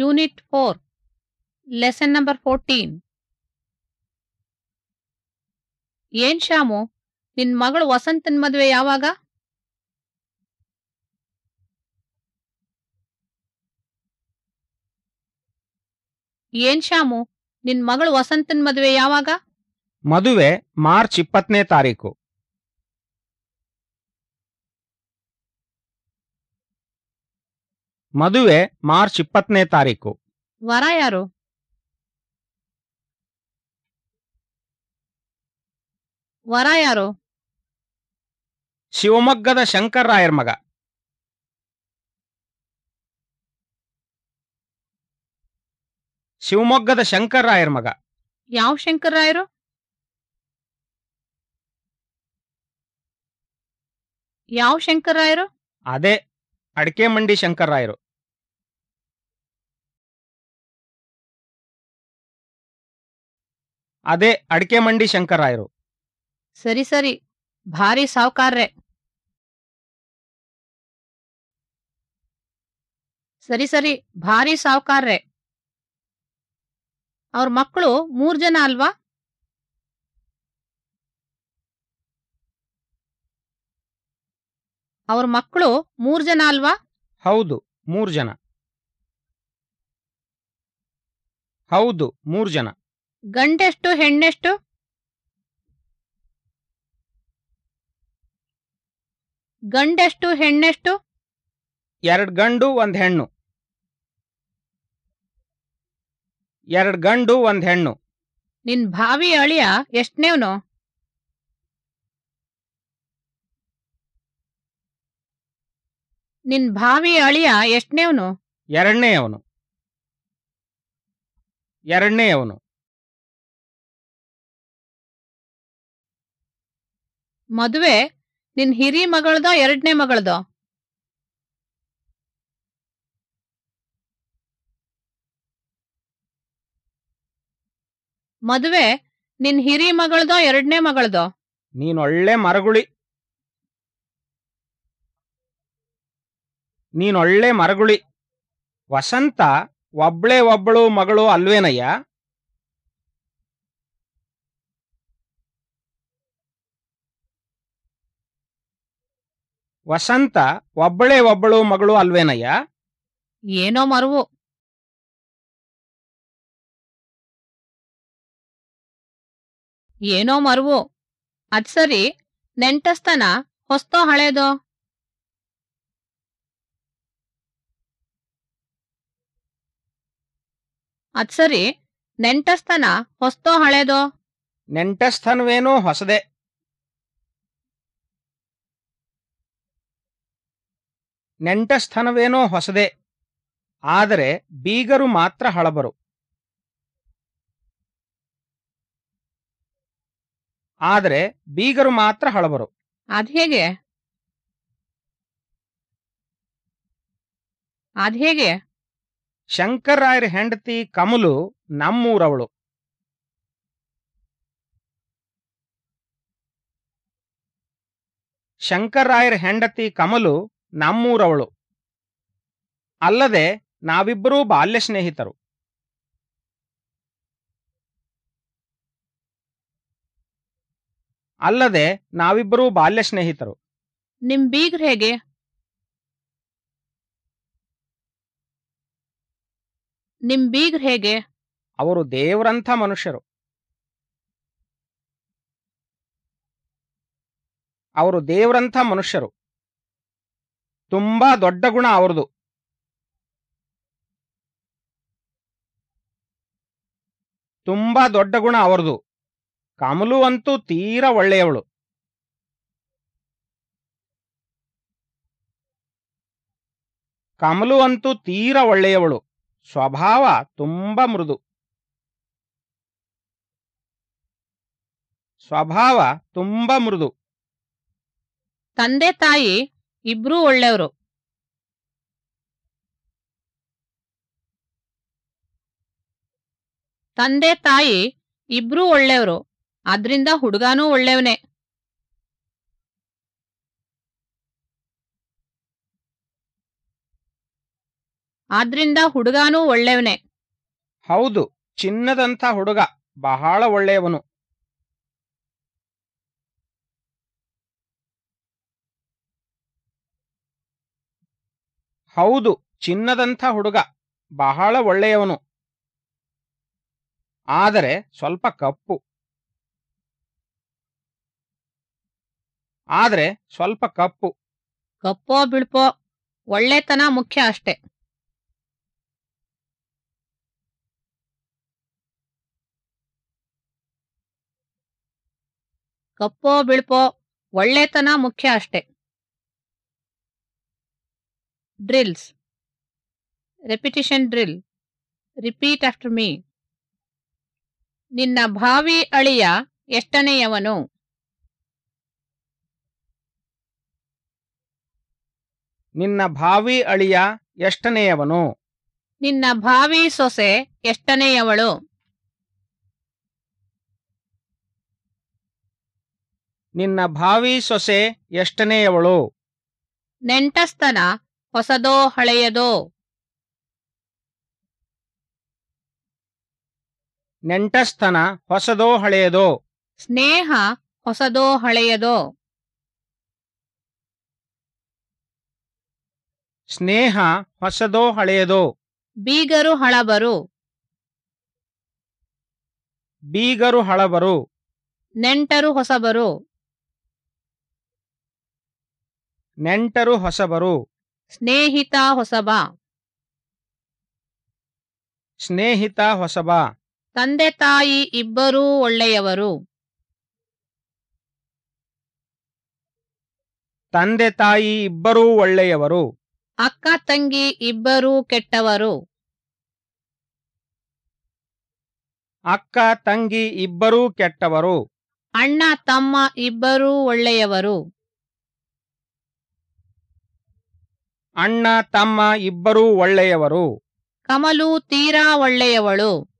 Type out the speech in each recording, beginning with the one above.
Unit four lesson number fourteen ಏನ್ ಶ್ಯಾಮು? ನಿನ್ ಮಗಳು ವಸಂತನ್ ಮದ್ವೆ ಯಾವಾಗ? ಏನ್ ಶ್ಯಾಮು? ನಿನ್ ಮಗಳು ವಸಂತನ್ ಮದ್ವೆ ಯಾವಾಗ? ಮದುವೆ ಮಾರ್ಚ್ ಇಪ್ಪತ್ತನೇ ತಾರೀಕು. ಮದುವೆ ಮಾರ್ಚ್ ಇಪ್ಪತ್ತನೇ ತಾರೀಕು. ವರ ಯಾರು? ವರ ಯಾರು? ಶಿವಮೊಗ್ಗದ ಶಂಕರ್ರಾಯರ್ ಮಗ. ಶಿವಮೊಗ್ಗದ ಶಂಕರ್ರಾಯರ್ ಮಗ. ಯಾವ ಶಂಕರ್ ರಾಯರು? ಯಾವ ಶಂಕರ್ರಾಯರು ಅದೇ ಅಡಕೆ ಮಂಡಿ ಶಂಕರ್ರಾಯರು ಅದೇ ಅಡಿಕೆ ಮಂಡಿ ಶಂಕರಾಯರು. ಸರಿ ಸರಿ. ಭಾರಿ ಸಾವುಕಾರ್ರೆ. ಸರಿ ಸರಿ. ಭಾರಿ ಸಾವುಕಾರ್ರೆ. ಅವ್ರ ಮಕ್ಕಳು ಮೂರ್ ಜನ ಅಲ್ವಾ? ಅವ್ರ ಮಕ್ಕಳು ಮೂರ್ ಜನ ಅಲ್ವಾ? ಹೌದು ಮೂರ್ ಜನ. ಹೌದು ಮೂರ್ ಜನ. ಗಂಡೆಷ್ಟು ಹೆಣ್ಣೆಷ್ಟು? ಗಂಡೆಷ್ಟು ಹೆಣ್ಣೆಷ್ಟು? ಎರಡು ಗಂಡು ಒಂದ್ ಹೆಣ್ಣು. ಎರಡು ಗಂಡು ಒಂದ್ ಹೆಣ್ಣು. ನಿನ್ ಭಾವಿ ಅಳಿಯ ಎಷ್ಟನೇವ್ನು? ನಿನ್ ಭಾವಿ ಅಳಿಯ ಎಷ್ಟನೇವ್ನು? ಎರಡನೇ ಅವನು. ಎರಡನೇ ಅವನು. ಮದುವೆ ನಿನ್ ಹಿರಿ ಮಗಳ್ದ ಎರಡನೇ ಮಗಳದ? ಮದುವೆ ನಿನ್ ಹಿರಿ ಮಗಳ್ದ ಎರಡನೇ ಮಗಳ್ದ? ನೀನ್ ಒಳ್ಳೆ ಮರಗುಳಿ. ನೀನೊಳ್ಳೆ ಮರಗುಳಿ. ವಸಂತ ಒಬ್ಳೆ ಒಬ್ಬಳು ಮಗಳು ಅಲ್ವೇನಯ್ಯ? ವಸಂತ ಒಬ್ಬಳೇ ಒಬ್ಬಳು ಮಗಳು ಅಲ್ವೇನಯ್ಯ? ಏನೋ ಮರುವು. ಏನೋ ಮರುವು. ಅದ್ ಸರಿ ನೆಂಟಸ್ತನ ಹೊಸ್ತೋ ಹಳೇದೋ? ಅದ್ ಸರಿ ನೆಂಟಸ್ತನ ಹೊಸ್ತೋ ಹಳೇದೋ? ನೆಂಟಸ್ಥನವೇನೋ ಹೊಸದೆ. ನೆಂಟಸ್ಥನವೇನೋ ಹೊಸದೇ ಆದರೆ ಬೀಗರು ಮಾತ್ರ ಹಳಬರು. ಆದರೆ ಬೀಗರು ಮಾತ್ರ ಹಳಬರು. ಅದ್ಹೇಗೆ ಅದ್ಹೇಗೆ ಶಂಕರ್ರಾಯರ ಹೆಂಡತಿ ಕಮಲು ನಮ್ಮೂರವಳು. ಶಂಕರ್ರಾಯರ ಹೆಂಡತಿ ಕಮಲು ನಮ್ಮೂರವಳು. ಅಲ್ಲದೆ ನಾವಿಬ್ಬರೂ ಬಾಲ್ಯ ಸ್ನೇಹಿತರು. ಅಲ್ಲದೆ ನಾವಿಬ್ಬರೂ ಬಾಲ್ಯ ಸ್ನೇಹಿತರು. ನಿಮ್ ಬೀಗ್ರ ಹೇಗೆ? ನಿಮ್ ಬೀಗ್ರ ಹೇಗೆ? ಅವರು ದೇವರಂಥ ಮನುಷ್ಯರು. ಅವರು ದೇವರಂಥ ಮನುಷ್ಯರು. ತುಂಬಾ ದೊಡ್ಡ ಗುಣ ಅವರದು. ತುಂಬಾ ದೊಡ್ಡ ಗುಣ ಅವರದು. ಕಮಲು ಅಂತೂ ತೀರಾ ಒಳ್ಳೆಯವಳು. ಕಮಲು ಅಂತೂ ತೀರಾ ಒಳ್ಳೆಯವಳು. ಸ್ವಭಾವ ತುಂಬಾ ಮೃದು. ಸ್ವಭಾವ ತುಂಬಾ ಮೃದು. ತಂದೆ ತಾಯಿ ಇಬ್ರೂ ಒಳ್ಳೆಯವರು ತಂದೆ, ತಾಯಿ ಇಬ್ರೂ ಒಳ್ಳೆಯವರು ಅದರಿಂದ ಹುಡುಗಾನೂ ಒಳ್ಳೆಯವನೇ ಆದ್ರಿಂದ ಹುಡುಗಾನೂ ಒಳ್ಳೆಯವನೇ ಹೌದು, ಚಿನ್ನದಂಥ ಹುಡುಗ ಬಹಳ ಒಳ್ಳೆಯವನು. ಹೌದು, ಚಿನ್ನದಂಥ ಹುಡುಗ, ಬಹಳ ಒಳ್ಳೆಯವನು. ಆದರೆ ಸ್ವಲ್ಪ ಕಪ್ಪು. ಆದರೆ ಸ್ವಲ್ಪ ಕಪ್ಪು. ಕಪ್ಪೋ ಬಿಳ್ಪೋ, ಒಳ್ಳೆತನ ಮುಖ್ಯ ಅಷ್ಟೆ. ಕಪ್ಪೋ ಬಿಳ್ಪೋ, ಒಳ್ಳೆತನ ಮುಖ್ಯ ಅಷ್ಟೆ. Drills Repetition drill repeat after me ನಿನ್ನ ಭಾವಿ ಅಳಿಯ ಎಷ್ಟನೆಯವನು? ನಿನ್ನ ಭಾವಿ ಅಳಿಯ ಎಷ್ಟನೆಯವನು? ನಿನ್ನ ಭಾವಿ ಸೊಸೆ ಎಷ್ಟನೆಯವಳು? ನಿನ್ನ ಭಾವಿ ಸೊಸೆ ಎಷ್ಟನೆಯವಳು? ನೆಂಟಸ್ತನ ಹೊಸದೋ ಹಳೆಯದೋ? ನೆಂಟಸ್ಥನ ಹೊಸದೋ ಹಳೆಯದೋ? ಸ್ನೇಹ ಹೊಸದೋ ಹಳೆಯದೋ? ಸ್ನೇಹ ಹೊಸದೋ ಹಳೆಯದೋ? ಬೀಗರು ಹಳಬರು? ಬೀಗರು ಹಳಬರು? ನೆಂಟರು ಹೊಸಬರು? ನೆಂಟರು ಹೊಸಬರು? ಸ್ನೇಹಿತ ಹೊಸಬ. ಸ್ನೇಹಿತ ಹೊಸಬ. ತಂದೆ ತಾಯಿ ಇಬ್ಬರೂ ಒಳ್ಳೆಯವರು. ತಂದೆ ತಾಯಿ ಇಬ್ಬರೂ ಒಳ್ಳೆಯವರು. ಅಕ್ಕ ತಂಗಿ ಇಬ್ಬರೂ ಕೆಟ್ಟವರು. ಅಕ್ಕ ತಂಗಿ ಇಬ್ಬರೂ ಕೆಟ್ಟವರು. ಅಣ್ಣ ತಮ್ಮ ಇಬ್ಬರೂ ಒಳ್ಳೆಯವರು. ಅಣ್ಣ ತಮ್ಮ ಇಬ್ಬರೂ ಒಳ್ಳೆಯವರು. ಕಮಲು ತೀರಾ ಒಳ್ಳೆಯವಳು.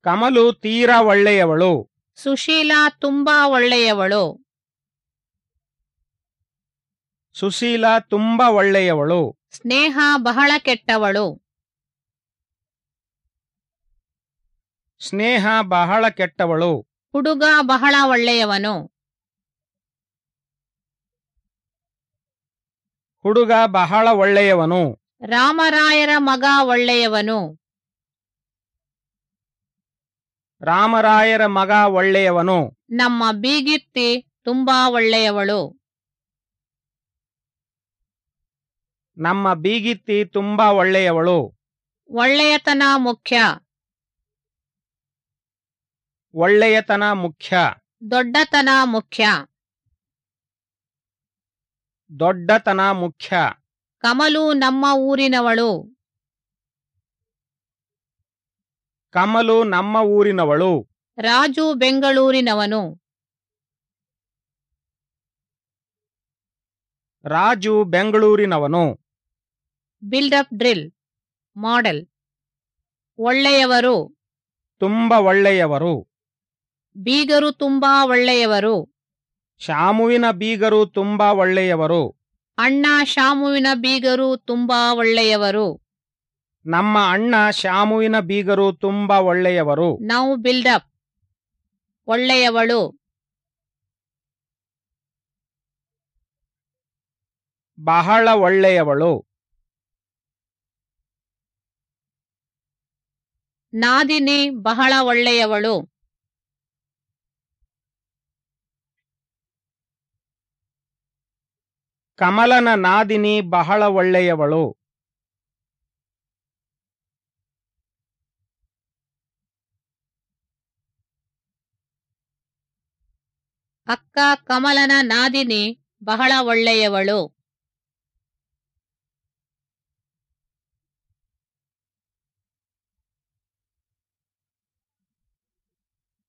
ಕಮಲು ತೀರಾ ಒಳ್ಳೆಯವಳು. ಸುಶೀಲಾ ತುಂಬಾ ಒಳ್ಳೆಯವಳು. ಸುಶೀಲ ತುಂಬಾ ಒಳ್ಳೆಯವಳು. ಸ್ನೇಹ ಬಹಳ ಕೆಟ್ಟವಳು. ಸ್ನೇಹ ಬಹಳ ಕೆಟ್ಟವಳು. ಹುಡುಗ ಬಹಳ ಒಳ್ಳೆಯವನು. ಹುಡುಗ ಬಹಳ ಒಳ್ಳೆಯವನು. ರಾಮರಾಯರ ಮಗ ಒಳ್ಳೆಯವನು. ರಾಮರಾಯರ ಮಗ ಒಳ್ಳೆಯವನು. ನಮ್ಮ ಬೀಗಿತ್ತಿ ತುಂಬಾ ಒಳ್ಳೆಯವಳು. ನಮ್ಮ ಬೀಗಿತ್ತಿ ತುಂಬಾ ಒಳ್ಳೆಯವಳು. ಒಳ್ಳೆಯತನ ಮುಖ್ಯ. ಒಳ್ಳೆಯತನ ಮುಖ್ಯ. ದೊಡ್ಡತನ ಮುಖ್ಯ. ದೊಡ್ಡತನ ಮುಖ್ಯ. ಕಮಲು ನಮ್ಮ ಊರಿನವಳು. ಕಮಲು ನಮ್ಮ ಊರಿನವಳು. ರಾಜು ಬೆಂಗಳೂರಿನವನು. Raju ಬೆಂಗಳೂರಿನವನು. Build up drill model. ಒಳ್ಳೆಯವರು. ತುಂಬಾ ಒಳ್ಳೆಯವರು. ಬೀಗರು ತುಂಬಾ ಒಳ್ಳೆಯವರು. ಶಾಮುವಿನ ಬೀಗರು ತುಂಬಾ ಒಳ್ಳೆಯವರು. ಅಣ್ಣ ಶಾಮುವಿನ ಬೀಗರು ತುಂಬಾ ಒಳ್ಳೆಯವರು. ನಮ್ಮ ಅಣ್ಣ ಶಾಮುವಿನ ಬೀಗರು ತುಂಬಾ ಒಳ್ಳೆಯವರು. ನಾವು ಬಿಲ್ಡಪ್ ಒಳ್ಳೆಯವಳು. ಬಹಳ ಒಳ್ಳೆಯವಳು. ನಾದಿನಿ ಬಹಳ ಒಳ್ಳೆಯವಳು. ಕಮಲನ ನಾದಿನಿ ಬಹಳ ಒಳ್ಳೆಯವಳು. ಅಕ್ಕ ಕಮಲನ ನಾದಿನಿ ಬಹಳ ಒಳ್ಳೆಯವಳು.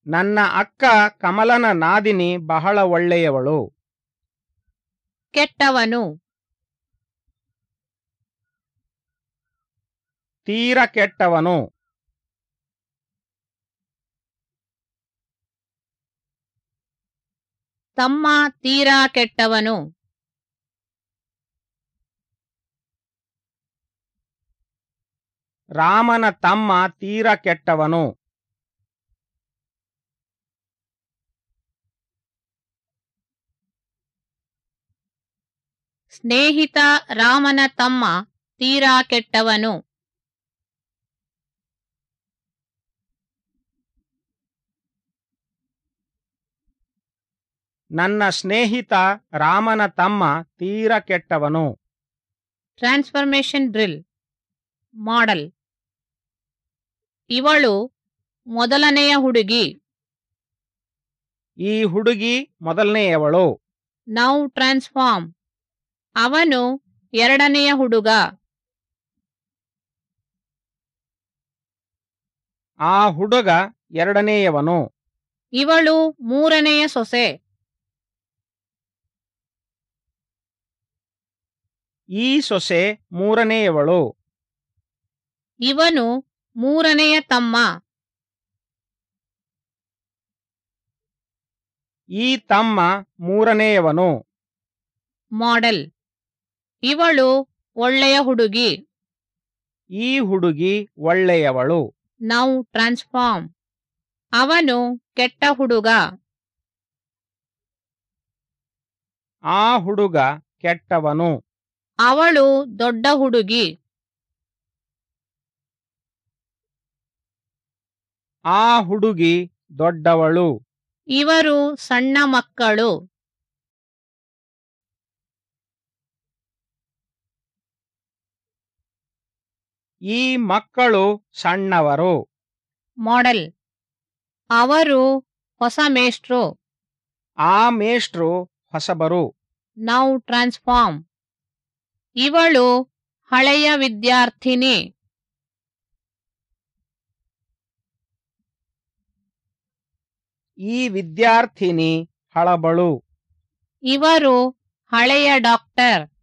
ನನ್ನ ಅಕ್ಕ ಕಮಲನ ನಾದಿನಿ ಬಹಳ ಒಳ್ಳೆಯವಳು. ಕೆಟ್ಟವನು. ತೀರ ಕೆಟ್ಟವನು. ತಮ್ಮ ತೀರಾ ಕೆಟ್ಟವನು. ರಾಮನ ತಮ್ಮ ತೀರ ಕೆಟ್ಟವನು. ಸ್ನೇಹಿತ ರಾಮನ ತಮ್ಮ ತೀರಾ ಕೆಟ್ಟವನು. ನನ್ನ ಸ್ನೇಹಿತ ರಾಮನ ತಮ್ಮ ತೀರ ಕೆಟ್ಟವನು. Transformation drill model. ಇವಳು ಮೊದಲನೆಯ ಹುಡುಗಿ. ಈ ಹುಡುಗಿ ಮೊದಲನೆಯವಳು. ನೌ ಟ್ರಾನ್ಸ್ಫಾರ್ಮ್ ಅವನು ಎರಡನೆಯ ಹುಡುಗ. ಆ ಹುಡುಗ ಎರಡನೆಯವನು. ಇವಳು ಮೂರನೆಯ ಸೊಸೆ. ಈ ಸೊಸೆ ಮೂರನೆಯವಳು. ಇವನು ಮೂರನೆಯ ತಮ್ಮ. ಈ ತಮ್ಮ ಮೂರನೆಯವನು. ಮಾಡೆಲ್. ಇವಳು ಒಳ್ಳೆಯ ಹುಡುಗಿ. ಈ ಹುಡುಗಿ ಒಳ್ಳೆಯವಳು. Now transform. ಅವನು ಕೆಟ್ಟ ಹುಡುಗ. ಆ ಹುಡುಗ ಕೆಟ್ಟವನು. ಅವಳು ದೊಡ್ಡ ಹುಡುಗಿ. ಆ ಹುಡುಗಿ ದೊಡ್ಡವಳು. ಇವರು ಸಣ್ಣ ಮಕ್ಕಳು. ಈ ಮಕ್ಕಳು ಸಣ್ಣವರು. ಮಾಡೆಲ್. ಅವರು ಹೊಸ ಮೇಷ್ಟ್ರು. ಆ ಮೇಷ್ಟ್ರು ಹೊಸಬರು. Now transform. ಇವಳು ಹಳೆಯ ವಿದ್ಯಾರ್ಥಿನಿ. ಈ ವಿದ್ಯಾರ್ಥಿನಿ ಹಳಬಳು. ಇವರು ಹಳೆಯ ಡಾಕ್ಟರ್.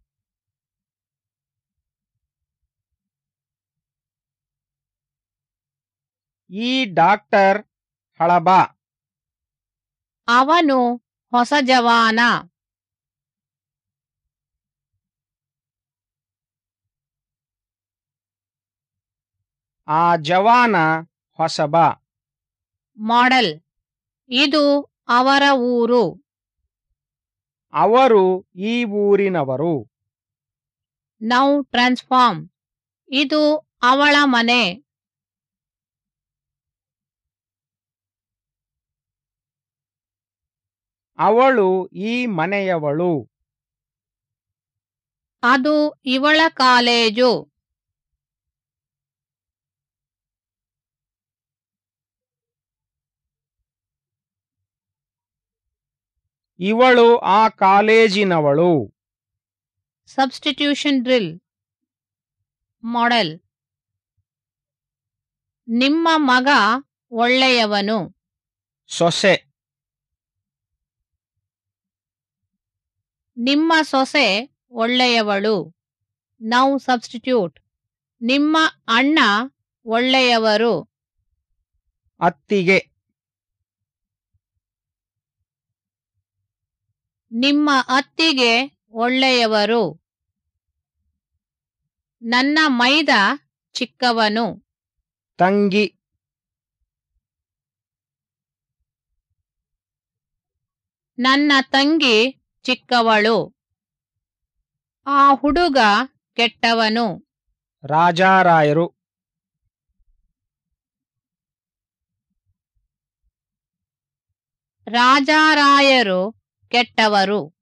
ಈ ಡಾಕ್ಟರ್ ಹಳಬ. ಅವನು ಹೊಸ ಜವಾನ. ಆ ಜವಾನ ಹೊಸಬ. ಮಾಡೆಲ್. ಇದು ಅವರ ಊರು. ಅವರು ಈ ಊರಿನವರು. Now transform. ಇದು ಅವಳ ಮನೆ. ಅವಳು ಈ ಮನೆಯವಳು. ಅದು ಇವಳ ಕಾಲೇಜು. ಇವಳು ಆ ಕಾಲೇಜಿನವಳು. ಸಬ್ಸ್ಟಿಟ್ಯೂಷನ್ ಡ್ರಿಲ್ ಮಾಡೆಲ್ ನಿಮ್ಮ ಮಗ ಒಳ್ಳೆಯವನು. ಸೊಸೆ. ನಿಮ್ಮ ಸೊಸೆ ಒಳ್ಳೆಯವಳು. Now substitute. ನಿಮ್ಮ ಅಣ್ಣ ಒಳ್ಳೆಯವರು. ಅತ್ತಿಗೆ. ನಿಮ್ಮ ಅತ್ತಿಗೆ ಒಳ್ಳೆಯವರು. ನನ್ನ ಮೈದ ಚಿಕ್ಕವನು. ತಂಗಿ. ನನ್ನ ತಂಗಿ ಚಿಕ್ಕವಳು. ಆ ಹುಡುಗ ಕೆಟ್ಟವನು. ರಾಜಾರಾಯರು. ರಾಜಾರಾಯರು ಕೆಟ್ಟವರು.